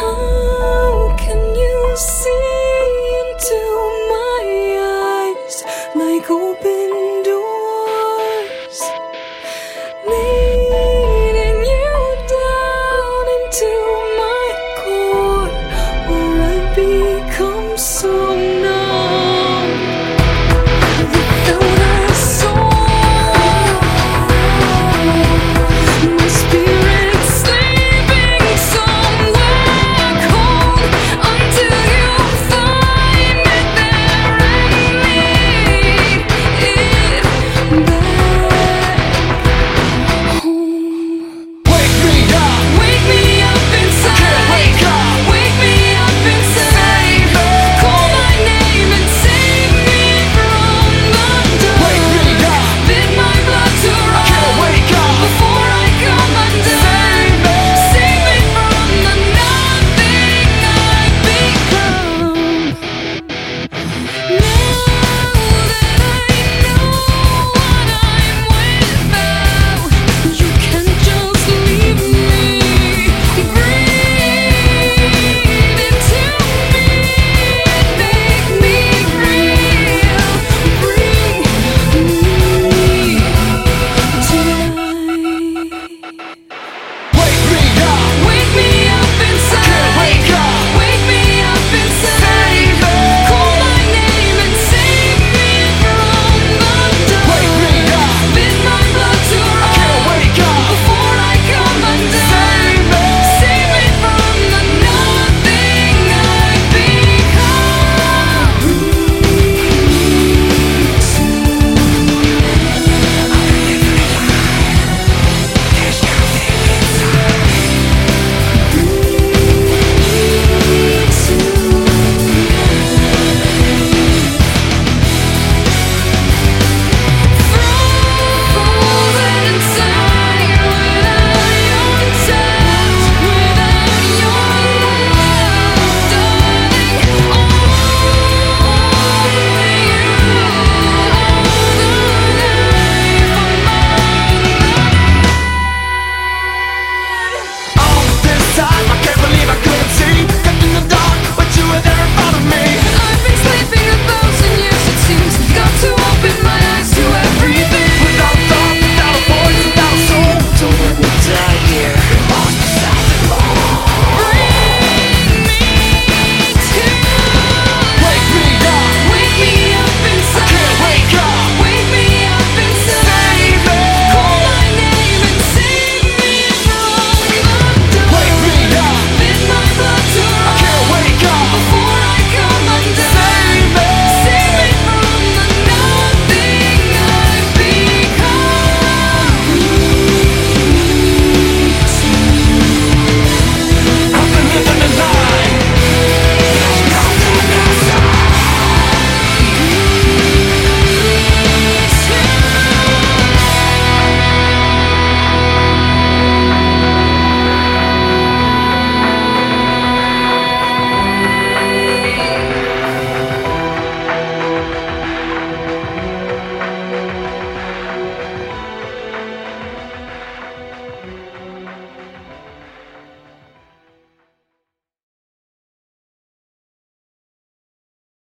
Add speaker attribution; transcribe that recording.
Speaker 1: Oh.